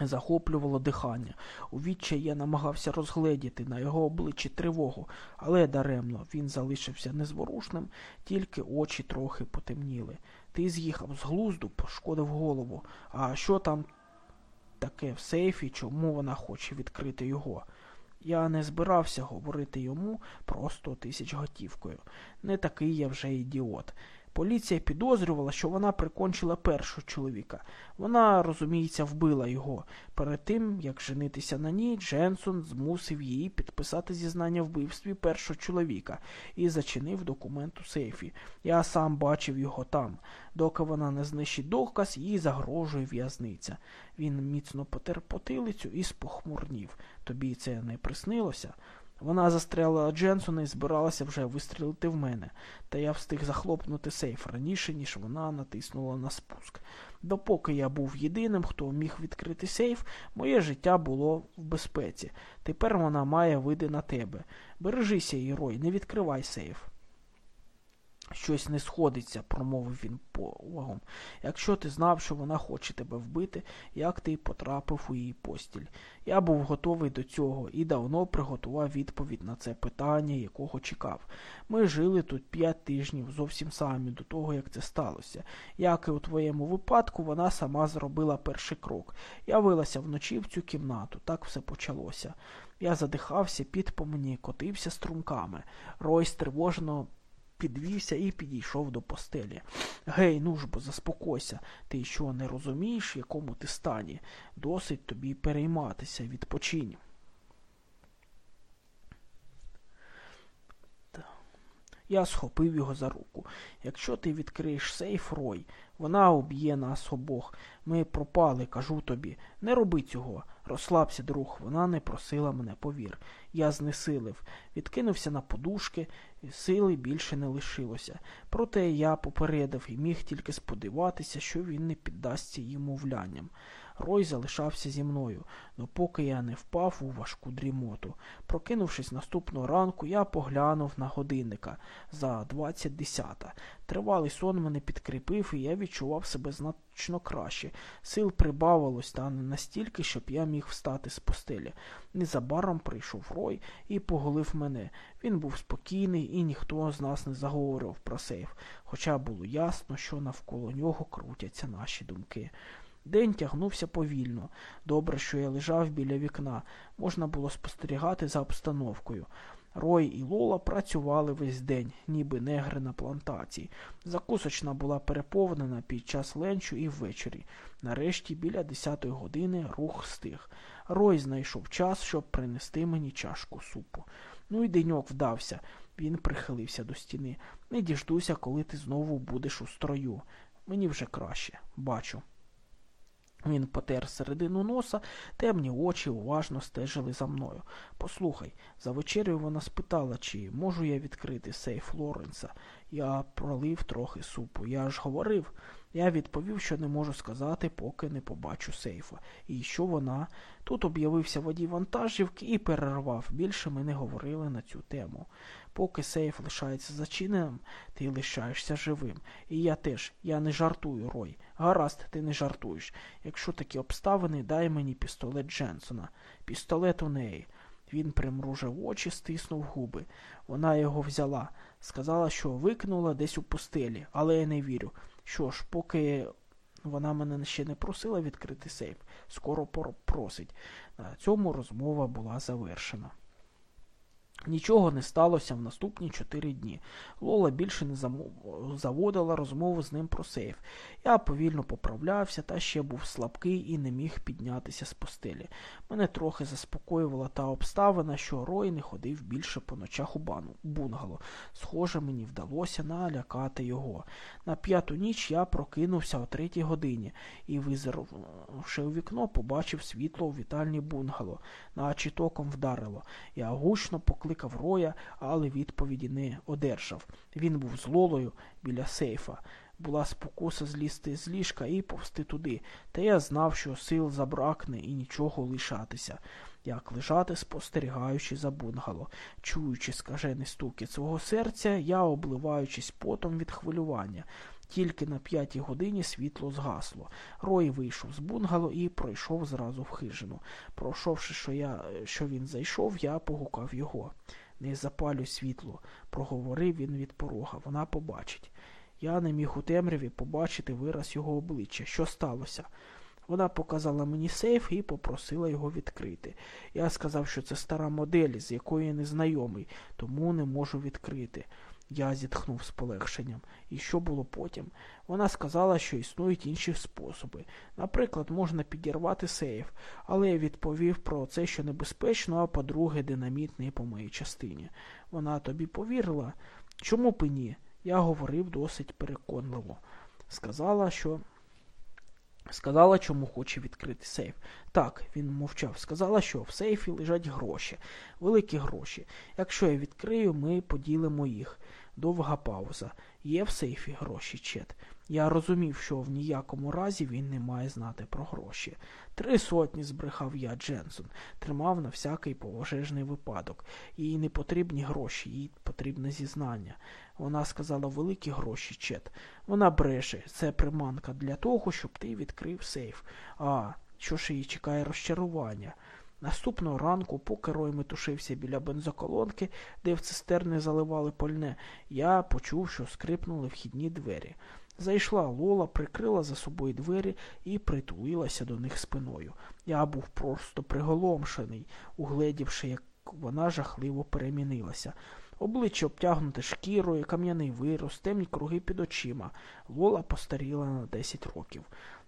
Захоплювало дихання. У я намагався розгледіти на його обличчі тривогу, але даремно він залишився незворушним, тільки очі трохи потемніли. Ти з'їхав з глузду, пошкодив голову. А що там таке в сейфі, чому вона хоче відкрити його? Я не збирався говорити йому про сто тисяч готівкою. Не такий я вже ідіот. Поліція підозрювала, що вона прикончила першого чоловіка. Вона, розуміється, вбила його. Перед тим, як женитися на ній, Дженсон змусив її підписати зізнання вбивстві першого чоловіка і зачинив документ у сейфі. Я сам бачив його там. Доки вона не знищить доказ, їй загрожує в'язниця. Він міцно потер потилицю і спохмурнів. Тобі це не приснилося? Вона застрелила Дженсона і збиралася вже вистрілити в мене, та я встиг захлопнути сейф раніше, ніж вона натиснула на спуск. Допоки я був єдиним, хто міг відкрити сейф, моє життя було в безпеці. Тепер вона має види на тебе. Бережися, Ірой, не відкривай сейф. Щось не сходиться, промовив він повагом. Якщо ти знав, що вона хоче тебе вбити, як ти потрапив у її постіль. Я був готовий до цього і давно приготував відповідь на це питання, якого чекав. Ми жили тут п'ять тижнів зовсім самі до того, як це сталося. Як і у твоєму випадку, вона сама зробила перший крок. Я вилася вночі в цю кімнату, так все почалося. Я задихався, під по мені котився струмками. Рой стривожено підвівся і підійшов до постелі. Гей, ну ж бо заспокойся, ти що не розумієш, якому ти стані? Досить тобі перейматися, відпочинь. Я схопив його за руку. Якщо ти відкриєш сейф, Рой, вона уб'є нас обох. Ми пропали, кажу тобі. Не роби цього. Розслабся, друг, вона не просила мене, повір. Я знесилив, відкинувся на подушки, сили більше не лишилося. Проте я попередив і міг тільки сподіватися, що він не піддасться їм мовлянням. Рой залишався зі мною, допоки я не впав у важку дрімоту. Прокинувшись наступного ранку, я поглянув на годинника за двадцять десята. Тривалий сон мене підкріпив, і я відчував себе значно краще. Сил прибавилось, та не настільки, щоб я міг встати з постелі. Незабаром прийшов Рой і поголив мене. Він був спокійний, і ніхто з нас не заговорював про сейф, хоча було ясно, що навколо нього крутяться наші думки. День тягнувся повільно. Добре, що я лежав біля вікна. Можна було спостерігати за обстановкою. Рой і Лола працювали весь день, ніби негри на плантації. Закусочна була переповнена під час ленчу і ввечері. Нарешті, біля десятої години, рух стих. Рой знайшов час, щоб принести мені чашку супу. Ну і деньок вдався. Він прихилився до стіни. Не діждуся, коли ти знову будеш у строю. Мені вже краще, бачу. Він потер середину носа, темні очі уважно стежили за мною. Послухай, за вечерю вона спитала, чи можу я відкрити сейф Лоренса. Я пролив трохи супу. Я ж говорив. Я відповів, що не можу сказати, поки не побачу сейфа. І що вона. Тут об'явився водій вантажівки і перервав. Більше ми не говорили на цю тему. Поки сейф лишається зачиненим, ти лишаєшся живим. І я теж, я не жартую, Рой. Гаразд, ти не жартуєш. Якщо такі обставини, дай мені пістолет Дженсона. Пістолет у неї. Він примружив очі, стиснув губи. Вона його взяла. Сказала, що викинула десь у пустелі, але я не вірю. Що ж, поки вона мене ще не просила відкрити сейф, скоро просить. На цьому розмова була завершена. Нічого не сталося в наступні чотири дні. Лола більше не заводила розмову з ним про сейф. Я повільно поправлявся та ще був слабкий і не міг піднятися з постелі. Мене трохи заспокоювала та обставина, що Рой не ходив більше по ночах у бану, бунгало. Схоже, мені вдалося налякати його. На п'яту ніч я прокинувся о третій годині і, визирнувши у вікно, побачив світло у вітальні бунгало, наче током вдарило. Я гучно покликав покликав роя, але відповіді не одержав. Він був з лолою біля сейфа. Була спокуса злізти з ліжка і повсти туди, та я знав, що сил забракне і нічого лишатися. Як лежати, спостерігаючи за бунгало, чуючи скажений стукіт свого серця, я, обливаючись потом від хвилювання, Тільки на п'ятій годині світло згасло. Рой вийшов з бунгало і пройшов зразу в хижину. Пройшовши, що я, що він зайшов, я погукав його. Не запалюй світло, проговорив він від порога. Вона побачить. Я не міг у темряві побачити вираз його обличчя. Що сталося? Вона показала мені сейф і попросила його відкрити. Я сказав, що це стара модель, з якою я не знайомий, тому не можу відкрити. Я зітхнув з полегшенням. І що було потім? Вона сказала, що існують інші способи. Наприклад, можна підірвати сейф, але я відповів про це, що небезпечно, а по-друге, динаміт не по моїй частині. Вона тобі повірила? Чому б і ні? Я говорив досить переконливо. Сказала, що. Сказала, чому хоче відкрити сейф. Так, він мовчав. Сказала, що в сейфі лежать гроші, великі гроші. Якщо я відкрию, ми поділимо їх. Довга пауза. Є в сейфі гроші, Чет. Я розумів, що в ніякому разі він не має знати про гроші. Три сотні збрехав я Дженсон, тримав на всякий пожежний випадок. Їй не потрібні гроші, їй потрібне зізнання. Вона сказала великі гроші, Чет. Вона бреше. Це приманка для того, щоб ти відкрив сейф. А, що ж її чекає розчарування? Наступного ранку, поки Рой метушився біля бензоколонки, де в цистерни заливали пальне, я почув, що скрипнули вхідні двері. Зайшла Лола, прикрила за собою двері і притулилася до них спиною. Я був просто приголомшений, угледівши, як вона жахливо перемінилася. Обличчя обтягнуте шкірою, кам'яний вирос, темні круги під очима. Лола постаріла на десять років.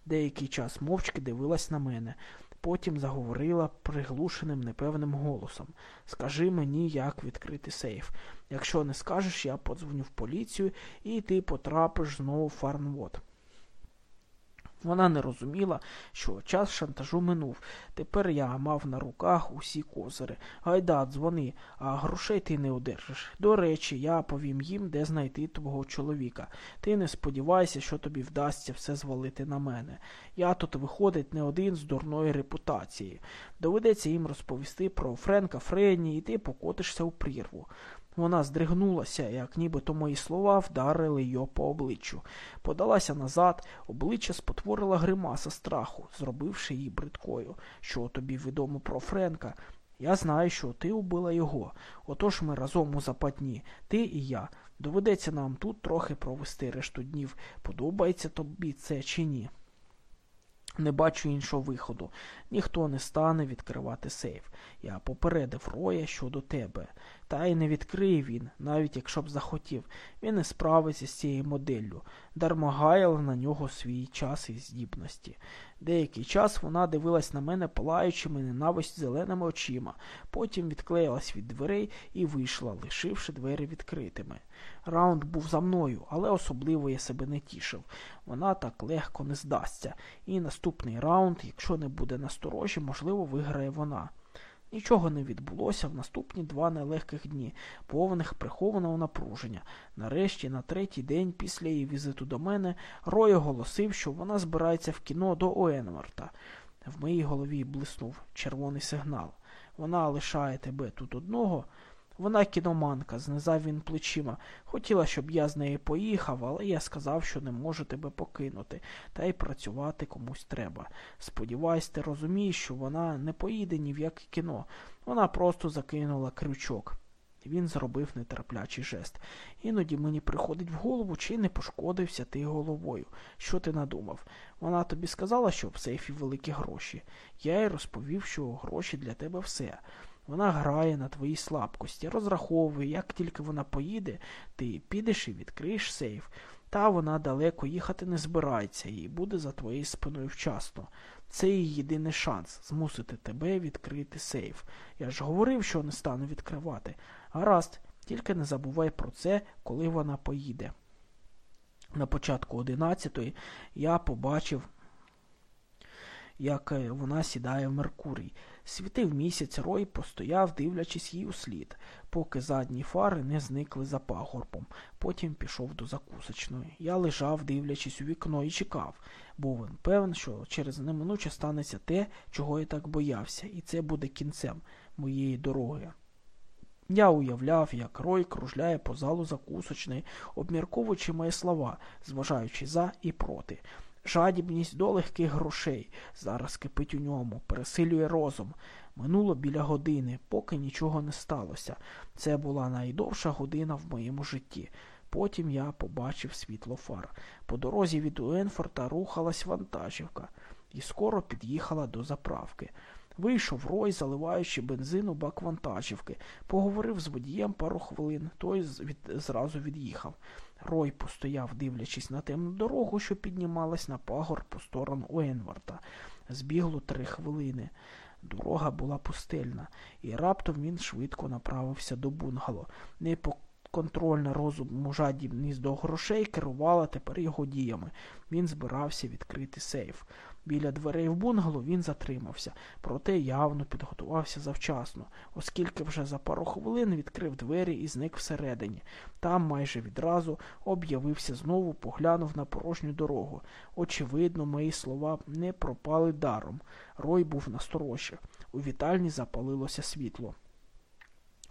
Деякий час мовчки дивилась на мене. Потім заговорила приглушеним непевним голосом Скажи мені, як відкрити сейф. Якщо не скажеш, я подзвоню в поліцію і ти потрапиш знову в Фарнвод. Вона не розуміла, що час шантажу минув. Тепер я мав на руках усі козири. Гайда, дзвони, а грошей ти не одержиш. До речі, я повім їм, де знайти твого чоловіка. Ти не сподівайся, що тобі вдасться все звалити на мене. Я тут виходить не один з дурної репутації. Доведеться їм розповісти про Френка Френні, і ти покотишся у прірву. Вона здригнулася, як нібито мої слова вдарили його по обличчю. Подалася назад, обличчя спотворила гримаса страху, зробивши її бридкою. Що тобі відомо про Френка? Я знаю, що ти убила його. Отож ми разом у западні, ти і я. Доведеться нам тут трохи провести решту днів. Подобається тобі це чи ні? Не бачу іншого виходу. Ніхто не стане відкривати сейф. Я попередив Роя щодо тебе. Та й не відкриє він, навіть якщо б захотів. Він не справиться з цією моделлю. Дарма гаяла на нього свій час і здібності. Деякий час вона дивилась на мене палаючими ненависть зеленими очима, потім відклеїлась від дверей і вийшла, лишивши двері відкритими. Раунд був за мною, але особливо я себе не тішив. Вона так легко не здасться. І наступний раунд, якщо не буде насторожі, можливо, виграє вона. Нічого не відбулося в наступні два нелегких дні, повних прихованого напруження. Нарешті, на третій день після її візиту до мене, Рой оголосив, що вона збирається в кіно до Оенварта. В моїй голові блиснув червоний сигнал. Вона лишає тебе тут одного. Вона кіноманка, знизав він плечима. Хотіла, щоб я з нею поїхав, але я сказав, що не можу тебе покинути, та й працювати комусь треба. Сподіваюсь, ти розумієш, що вона не поїде ні в яке кіно. Вона просто закинула крючок. Він зробив нетерплячий жест. Іноді мені приходить в голову, чи не пошкодився ти головою. Що ти надумав? Вона тобі сказала, що в сейфі великі гроші. Я їй розповів, що гроші для тебе все. Вона грає на твоїй слабкості, розраховує, як тільки вона поїде, ти підеш і відкриєш сейф. Та вона далеко їхати не збирається і буде за твоєю спиною вчасно. Це її єдиний шанс змусити тебе відкрити сейф. Я ж говорив, що не стану відкривати. Гаразд, тільки не забувай про це, коли вона поїде. На початку одинадцятої я побачив як е, вона сідає в Меркурій. Світив місяць, Рой постояв, дивлячись їй у слід, поки задні фари не зникли за пагорбом. Потім пішов до закусочної. Я лежав, дивлячись у вікно, і чекав. Був він певен, що через неминуче станеться те, чого я так боявся, і це буде кінцем моєї дороги. Я уявляв, як Рой кружляє по залу закусочної, обмірковуючи мої слова, зважаючи за і проти. Жадібність до легких грошей зараз кипить у ньому, пересилює розум. Минуло біля години, поки нічого не сталося. Це була найдовша година в моєму житті. Потім я побачив світло фар. По дорозі від Уенфорта рухалась вантажівка і скоро під'їхала до заправки. Вийшов Рой, заливаючи бензин у бак вантажівки, поговорив з водієм пару хвилин, той від... зразу від'їхав. Рой постояв, дивлячись на темну дорогу, що піднімалась на пагор по сторону Уенварта. Збігло три хвилини. Дорога була пустельна, і раптом він швидко направився до бунгало. Непоконтрольна розум жадібність до грошей керувала тепер його діями. Він збирався відкрити сейф. Біля дверей в бунгало він затримався, проте явно підготувався завчасно, оскільки вже за пару хвилин відкрив двері і зник всередині. Там майже відразу об'явився знову, поглянув на порожню дорогу. Очевидно, мої слова не пропали даром. Рой був насторожі. У вітальні запалилося світло.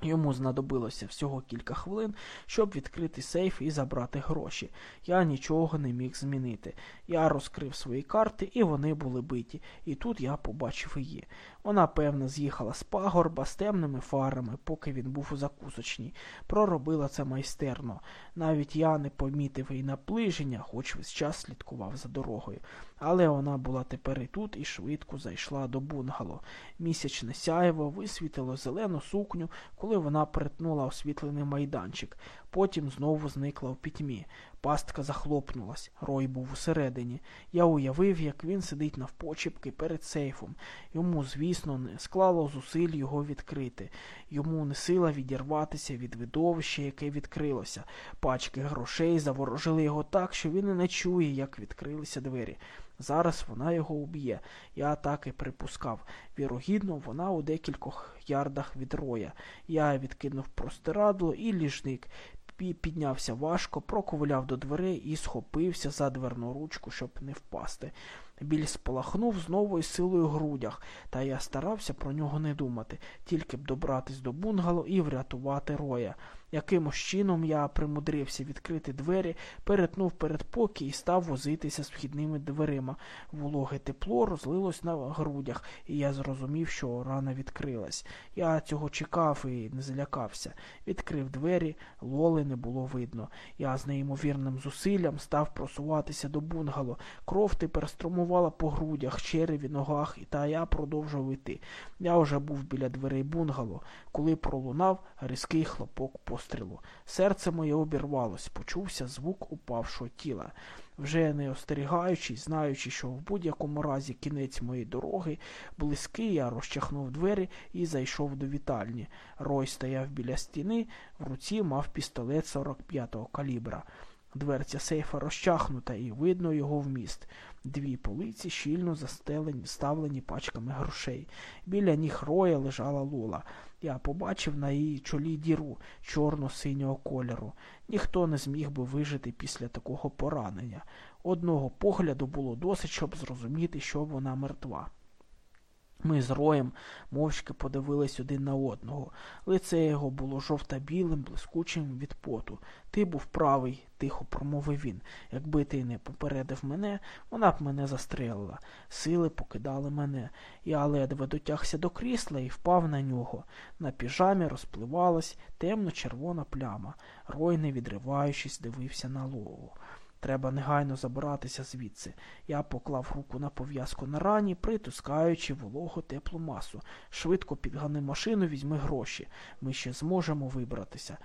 Йому знадобилося всього кілька хвилин, щоб відкрити сейф і забрати гроші. Я нічого не міг змінити. Я розкрив свої карти, і вони були биті. І тут я побачив її. Вона, певно, з'їхала з пагорба з темними фарами, поки він був у закусочній. Проробила це майстерно. Навіть я не помітив її наближення, хоч весь час слідкував за дорогою. Але вона була тепер і тут і швидко зайшла до бунгало. Місячне сяєво висвітило зелену сукню, коли вона перетнула освітлений майданчик. Потім знову зникла в пітьмі. Пастка захлопнулась, рой був усередині. Я уявив, як він сидить навпочіпки перед сейфом. Йому, звісно, не склало зусиль його відкрити. Йому не сила відірватися від видовища, яке відкрилося. Пачки грошей заворожили його так, що він і не чує, як відкрилися двері. Зараз вона його уб'є. Я так і припускав. Вірогідно, вона у декількох ярдах від роя. Я відкинув простирадло і ліжник. Піднявся важко, проковиляв до дверей і схопився за дверну ручку, щоб не впасти. Біль спалахнув знову із силою в грудях, та я старався про нього не думати, тільки б добратись до бунгало і врятувати роя. Якимось чином я примудрився відкрити двері, перетнув передпокій і став возитися з вхідними дверима. Вологе тепло розлилось на грудях, і я зрозумів, що рана відкрилась. Я цього чекав і не злякався. Відкрив двері, лоли не було видно. Я з неймовірним зусиллям став просуватися до бунгало. Кров тепер струмувала по грудях, череві, ногах, та я продовжував йти. Я вже був біля дверей бунгало, коли пролунав різкий хлопок по пострілу. Серце моє обірвалось, почувся звук упавшого тіла. Вже не остерігаючись, знаючи, що в будь-якому разі кінець моєї дороги близький, я розчахнув двері і зайшов до вітальні. Рой стояв біля стіни, в руці мав пістолет 45-го калібра. Дверця сейфа розчахнута, і видно його вміст. Дві полиці щільно застелені, ставлені пачками грошей. Біля ніг роя лежала лола. Я побачив на її чолі діру чорно-синього кольору. Ніхто не зміг би вижити після такого поранення. Одного погляду було досить, щоб зрозуміти, що вона мертва. Ми з роєм мовчки подивились один на одного. Лице його було жовта-білим, блискучим від поту. Ти був правий, тихо промовив він. Якби ти не попередив мене, вона б мене застрелила. Сили покидали мене. Я ледве дотягся до крісла і впав на нього. На піжамі розпливалась темно-червона пляма. Рой, не відриваючись, дивився на лову. Треба негайно забиратися звідси. Я поклав руку на пов'язку на рані, притискаючи вологу теплу масу. Швидко підгани машину, візьми гроші. Ми ще зможемо вибратися.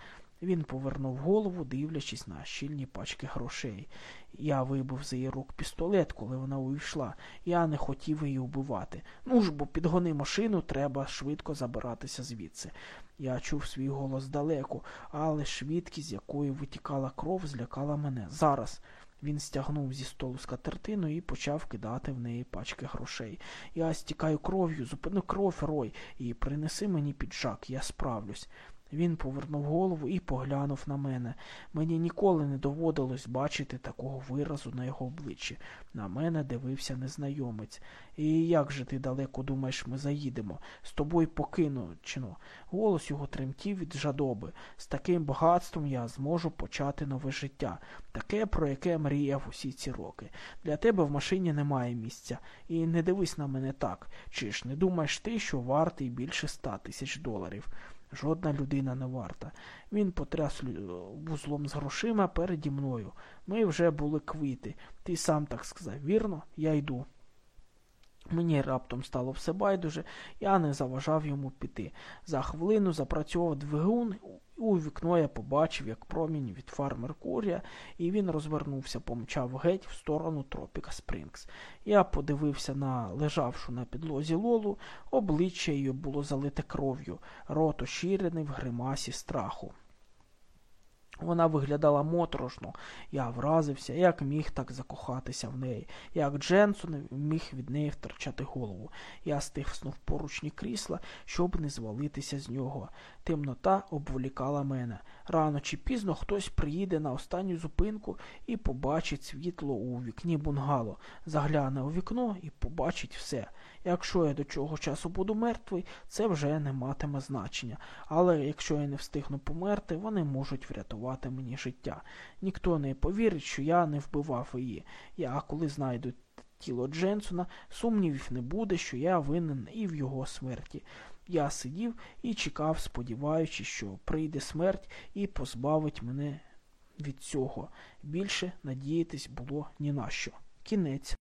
Він повернув голову, дивлячись на щільні пачки грошей. Я вибив з її рук пістолет, коли вона увійшла. Я не хотів її вбивати. Ну ж бо підгони машину, треба швидко забиратися звідси. Я чув свій голос далеко, але швидкість, з якою витікала кров, злякала мене. Зараз. Він стягнув зі столу скатертину і почав кидати в неї пачки грошей. Я стікаю кров'ю, зупини кров, рой, і принеси мені піджак, я справлюсь. Він повернув голову і поглянув на мене. Мені ніколи не доводилось бачити такого виразу на його обличчі. На мене дивився незнайомець. І як же ти далеко думаєш, ми заїдемо? З тобою покинучено. Голос його тремтів від жадоби. З таким багатством я зможу почати нове життя, таке, про яке мріяв усі ці роки. Для тебе в машині немає місця. І не дивись на мене так. Чи ж не думаєш ти, що вартий більше ста тисяч доларів? Жодна людина не варта. Він потряс вузлом з грошима переді мною. Ми вже були квити. Ти сам так сказав, вірно? Я йду. Мені раптом стало все байдуже, я не заважав йому піти. За хвилину запрацьовував двигун, у вікно я побачив, як промінь від фар Меркурія, і він розвернувся, помчав геть в сторону Тропіка Спрінгс. Я подивився на лежавшу на підлозі лолу, обличчя її було залите кров'ю, рот оширений в гримасі страху. Вона виглядала моторошно. Я вразився, як міг так закохатися в неї, як Дженсон міг від неї втрачати голову. Я стиснув поручні крісла, щоб не звалитися з нього. Темнота обволікала мене. Рано чи пізно хтось приїде на останню зупинку і побачить світло у вікні бунгало, загляне у вікно і побачить все. Якщо я до чого часу буду мертвий, це вже не матиме значення. Але якщо я не встигну померти, вони можуть врятувати мені життя. Ніхто не повірить, що я не вбивав її. Я, коли знайду тіло Дженсона, сумнівів не буде, що я винен і в його смерті. Я сидів і чекав, сподіваючись, що прийде смерть і позбавить мене від цього. Більше надіятись було ні на що. Кінець.